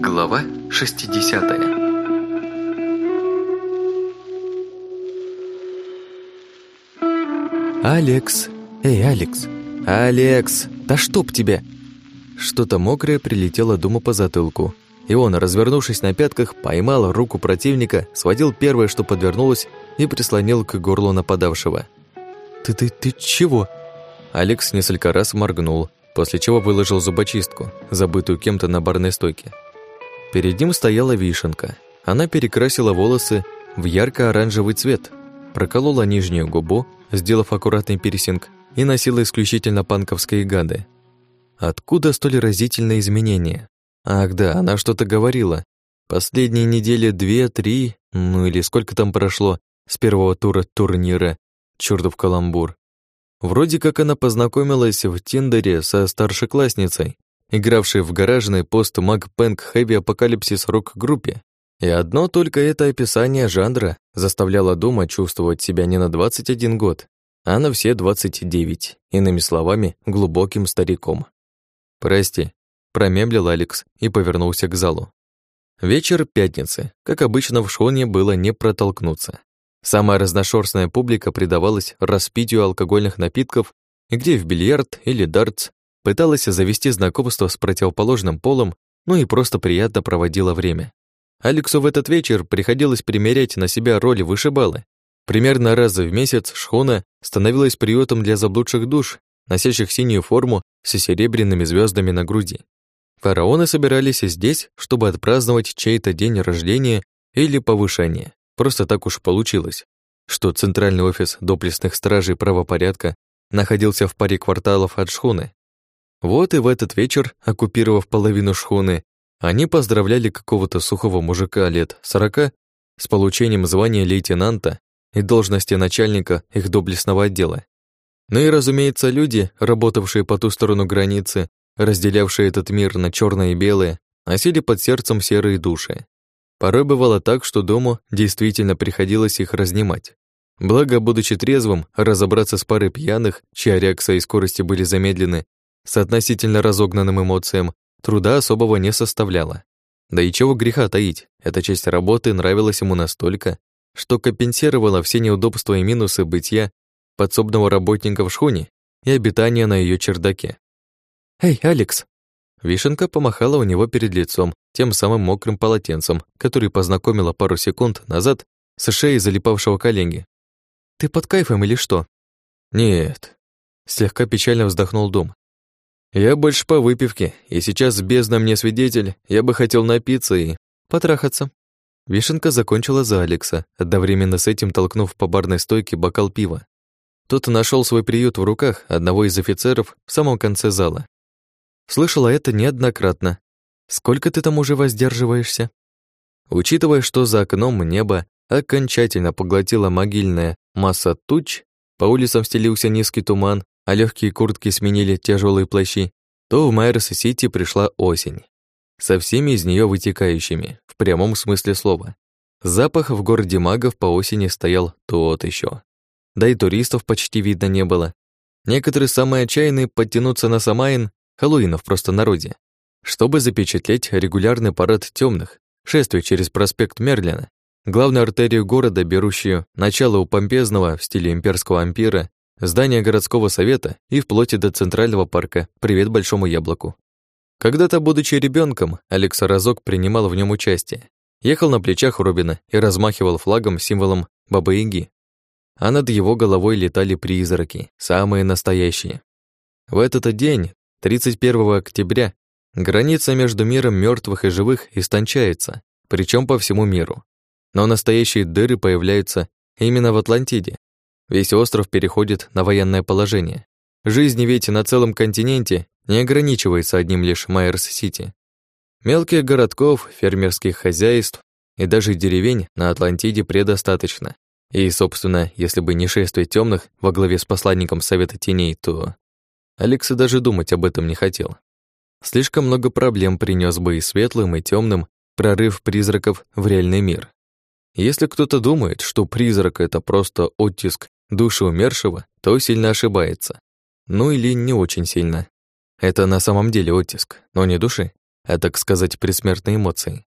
Глава 60 «Алекс! Эй, Алекс! Алекс! Да чтоб тебя!» Что-то мокрое прилетело Думу по затылку, и он, развернувшись на пятках, поймал руку противника, схватил первое, что подвернулось, и прислонил к горлу нападавшего. «Ты, ты, ты чего?» Алекс несколько раз моргнул, после чего выложил зубочистку, забытую кем-то на барной стойке. Перед ним стояла вишенка. Она перекрасила волосы в ярко-оранжевый цвет, проколола нижнюю губу, сделав аккуратный пирсинг, и носила исключительно панковские гады. Откуда столь разительные изменения? Ах да, она что-то говорила. Последние недели две-три, ну или сколько там прошло, с первого тура турнира, чертов каламбур. Вроде как она познакомилась в Тиндере со старшеклассницей, игравшей в гаражный пост Маг Пэнк Хэви Апокалипсис рок-группе. И одно только это описание жанра заставляло Дума чувствовать себя не на 21 год, а на все 29, иными словами, глубоким стариком. «Прости», — промемлил Алекс и повернулся к залу. Вечер пятницы, как обычно в Шоне было не протолкнуться. Самая разношерстная публика предавалась распитию алкогольных напитков, где в бильярд или дартс пыталась завести знакомство с противоположным полом, ну и просто приятно проводила время. Алексу в этот вечер приходилось примерять на себя роль вышибалы. Примерно раз в месяц шхуна становилась приютом для заблудших душ, носящих синюю форму со серебряными звездами на груди. Фараоны собирались здесь, чтобы отпраздновать чей-то день рождения или повышения. Просто так уж получилось, что центральный офис доблестных стражей правопорядка находился в паре кварталов от шхуны. Вот и в этот вечер, оккупировав половину шхуны, они поздравляли какого-то сухого мужика лет сорока с получением звания лейтенанта и должности начальника их доблестного отдела. Ну и, разумеется, люди, работавшие по ту сторону границы, разделявшие этот мир на черное и белое, носили под сердцем серые души. Порой бывало так, что дому действительно приходилось их разнимать. Благо, будучи трезвым, разобраться с парой пьяных, чья реакция и скорости были замедлены, с относительно разогнанным эмоциям, труда особого не составляло. Да и чего греха таить, эта часть работы нравилась ему настолько, что компенсировала все неудобства и минусы бытия подсобного работника в шхуне и обитания на ее чердаке. «Эй, Алекс!» Вишенка помахала у него перед лицом, тем самым мокрым полотенцем, который познакомила пару секунд назад с шеей залипавшего коллеги. «Ты под кайфом или что?» «Нет», — слегка печально вздохнул Дом. «Я больше по выпивке, и сейчас бездна мне свидетель, я бы хотел напиться и потрахаться». Вишенка закончила за Алекса, одновременно с этим толкнув по барной стойке бокал пива. Тот нашел свой приют в руках одного из офицеров в самом конце зала. Слышала это неоднократно, Сколько ты там уже воздерживаешься? Учитывая, что за окном небо окончательно поглотила могильная масса туч, по улицам стелился низкий туман, а легкие куртки сменили тяжелые плащи, то в Майерс-Сити пришла осень. Со всеми из нее вытекающими, в прямом смысле слова. Запах в городе магов по осени стоял тот еще. Да и туристов почти видно не было. Некоторые самые отчаянные подтянуться на Самайн, Хэллоуина в простонародье, чтобы запечатлеть регулярный парад темных, шествие через проспект Мерлина, главную артерию города, берущую начало у помпезного в стиле имперского ампира, здания городского совета и вплоть до центрального парка «Привет большому яблоку». Когда-то, будучи ребенком, Алекс разок принимал в нем участие. Ехал на плечах Робина и размахивал флагом символом Бабы-Яги. А над его головой летали призраки, самые настоящие. В этот день, 31 октября, Граница между миром мертвых и живых истончается, причем по всему миру. Но настоящие дыры появляются именно в Атлантиде. Весь остров переходит на военное положение. Жизнь ведь на целом континенте не ограничивается одним лишь Майерс-Сити. Мелких городков, фермерских хозяйств и даже деревень на Атлантиде предостаточно. И, собственно, если бы не шествие темных во главе с посланником Совета Теней, то Алекса даже думать об этом не хотел. Слишком много проблем принес бы и светлым, и темным прорыв призраков в реальный мир. Если кто-то думает, что призрак — это просто оттиск души умершего, то сильно ошибается. Ну или не очень сильно. Это на самом деле оттиск, но не души, а так сказать, предсмертные эмоции.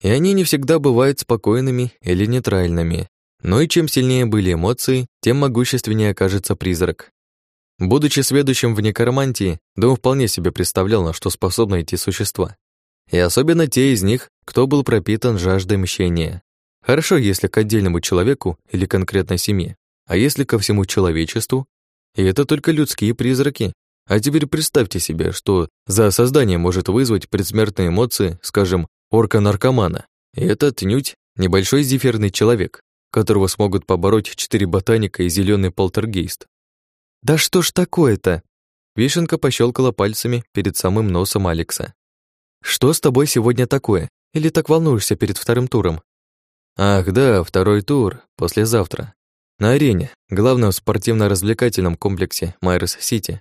И они не всегда бывают спокойными или нейтральными. Но и чем сильнее были эмоции, тем могущественнее окажется призрак. Будучи сведущим в некромантии, Дом вполне себе представлял, на что способны эти существа. И особенно те из них, кто был пропитан жаждой мщения. Хорошо, если к отдельному человеку или конкретной семье, а если ко всему человечеству, и это только людские призраки. А теперь представьте себе, что за создание может вызвать предсмертные эмоции, скажем, орка-наркомана. И это отнюдь небольшой зефирный человек, которого смогут побороть четыре ботаника и зеленый полтергейст. «Да что ж такое-то?» Вишенка пощелкала пальцами перед самым носом Алекса. «Что с тобой сегодня такое? Или так волнуешься перед вторым туром?» «Ах да, второй тур, послезавтра. На арене, главном спортивно-развлекательном комплексе Майерс-Сити.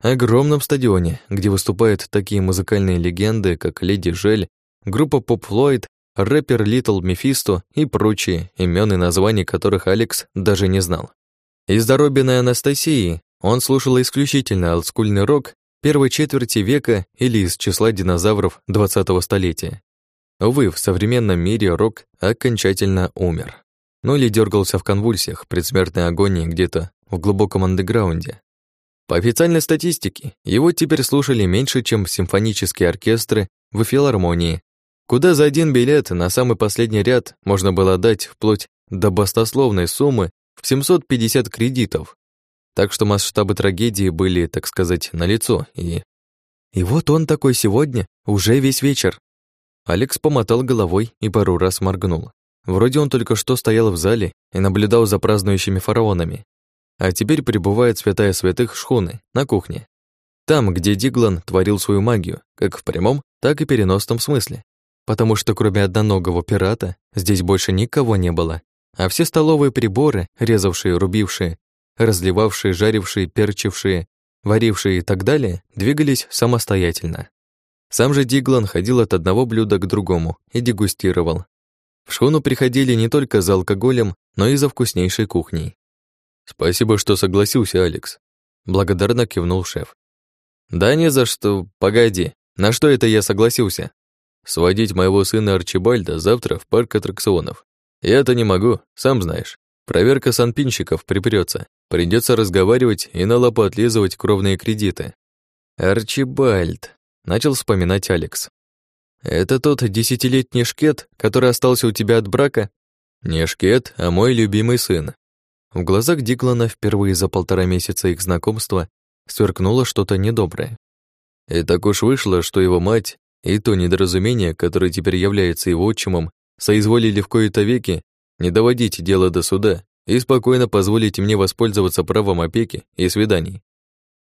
Огромном стадионе, где выступают такие музыкальные легенды, как Леди Жель, группа Поп Флойд, рэпер Литл Мефисто и прочие, имен и названий которых Алекс даже не знал. Из доробиной Анастасии он слушал исключительно олдскульный рок первой четверти века или из числа динозавров 20-го столетия. Увы, в современном мире рок окончательно умер ну или дергался в конвульсиях, предсмертной агонии где-то в глубоком андеграунде. По официальной статистике, его теперь слушали меньше, чем симфонические оркестры в филармонии, куда за один билет на самый последний ряд можно было дать вплоть до баснословной суммы в 750 кредитов. Так что масштабы трагедии были, так сказать, налицо, и... И вот он такой сегодня, уже весь вечер. Алекс помотал головой и пару раз моргнул. Вроде он только что стоял в зале и наблюдал за празднующими фараонами. А теперь пребывает святая святых шхуны на кухне. Там, где Диглан творил свою магию, как в прямом, так и переносном смысле. Потому что кроме одноногого пирата здесь больше никого не было. А все столовые приборы, резавшие, рубившие, разливавшие, жарившие, перчившие, варившие и так далее, двигались самостоятельно. Сам же Диглан ходил от одного блюда к другому и дегустировал, в шхуну приходили не только за алкоголем, но и за вкуснейшей кухней. «Спасибо, что согласился, Алекс», — благодарно кивнул шеф. «Да не за что. Погоди. На что это я согласился? Сводить моего сына Арчибальда завтра в парк аттракционов. Я-то не могу, сам знаешь. Проверка санпинщиков припрется. Придется разговаривать и на лапу отлизывать кровные кредиты». «Арчибальд», — начал вспоминать Алекс. «Это тот десятилетний шкет, который остался у тебя от брака?» «Не шкет, а мой любимый сын». В глазах Диклана впервые за полтора месяца их знакомства сверкнуло что-то недоброе. И так уж вышло, что его мать и то недоразумение, которое теперь является его отчимом, соизволили в кои-то веки не доводить дело до суда и спокойно позволить мне воспользоваться правом опеки и свиданий.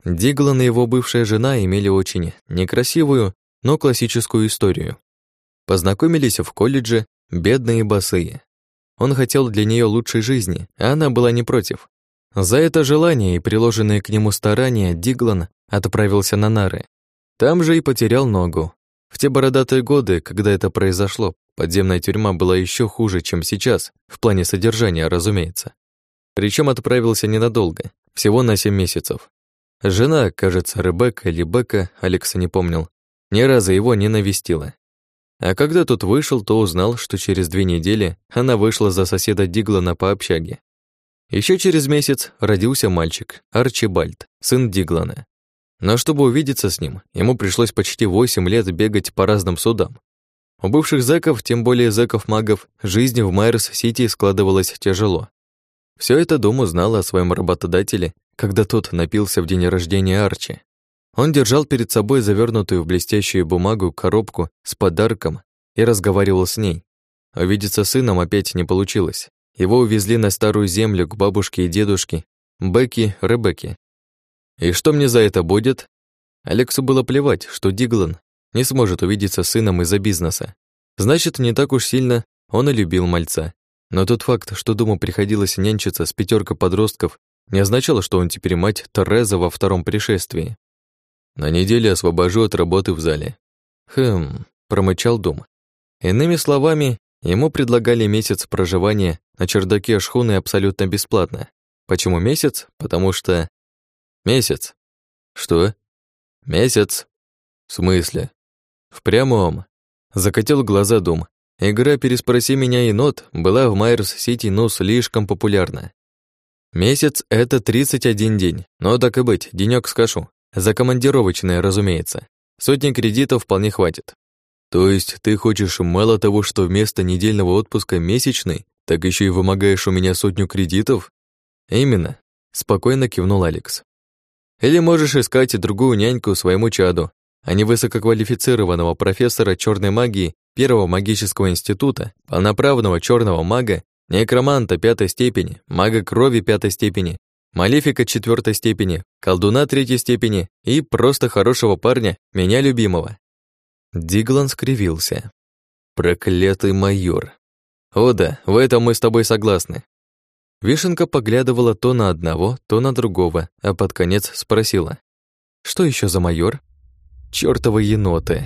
Диглан и его бывшая жена имели очень некрасивую, но классическую историю. Познакомились в колледже, бедные и босые. Он хотел для нее лучшей жизни, а она была не против. За это желание и приложенные к нему старания Диглан отправился на нары. Там же и потерял ногу. В те бородатые годы, когда это произошло, подземная тюрьма была еще хуже, чем сейчас, в плане содержания, разумеется. Причем отправился ненадолго, всего на семь месяцев. Жена, кажется, Ребекка или Бека, Алекса не помнил, ни разу его не навестила. А когда тот вышел, то узнал, что через две недели она вышла за соседа Диглана по общаге. Еще через месяц родился мальчик, Арчибальд, сын Диглана. Но чтобы увидеться с ним, ему пришлось почти восемь лет бегать по разным судам. У бывших зэков, тем более зэков-магов, жизнь в Майерс-Сити складывалась тяжело. Все это Дом узнал о своем работодателе, когда тот напился в день рождения Арчи. Он держал перед собой завернутую в блестящую бумагу коробку с подарком и разговаривал с ней. Увидеться с сыном опять не получилось. Его увезли на старую землю к бабушке и дедушке, Бекки, Ребекке. И что мне за это будет? Алексу было плевать, что Диглан не сможет увидеться с сыном из-за бизнеса. Значит, не так уж сильно он и любил мальца. Но тот факт, что дому приходилось нянчиться с пятеркой подростков, не означало, что он теперь мать Тереза во втором пришествии. На неделе освобожу от работы в зале. Хм, промычал Дум. Иными словами, ему предлагали месяц проживания на чердаке шхуны абсолютно бесплатно. Почему месяц? Потому что... Месяц. Что? Месяц. В смысле? В прямом. Закатил глаза Дум. Игра «Переспроси меня, енот» была в Майерс-Сити, ну, слишком популярна. Месяц — это 31 день, но так и быть, денёк скажу. За командировочное, разумеется. Сотни кредитов вполне хватит. То есть ты хочешь мало того, что вместо недельного отпуска месячный, так еще и вымогаешь у меня сотню кредитов? Именно, спокойно кивнул Алекс. Или можешь искать другую няньку своему чаду, а не высококвалифицированного профессора черной магии первого магического института, полноправного черного мага, некроманта пятой степени, мага крови пятой степени, малефика четвертой степени, колдуна третьей степени и просто хорошего парня, меня любимого. Диглан скривился. Проклятый майор. О да, в этом мы с тобой согласны. Вишенка поглядывала то на одного, то на другого, а под конец спросила. Что еще за майор? Чёртовы еноты.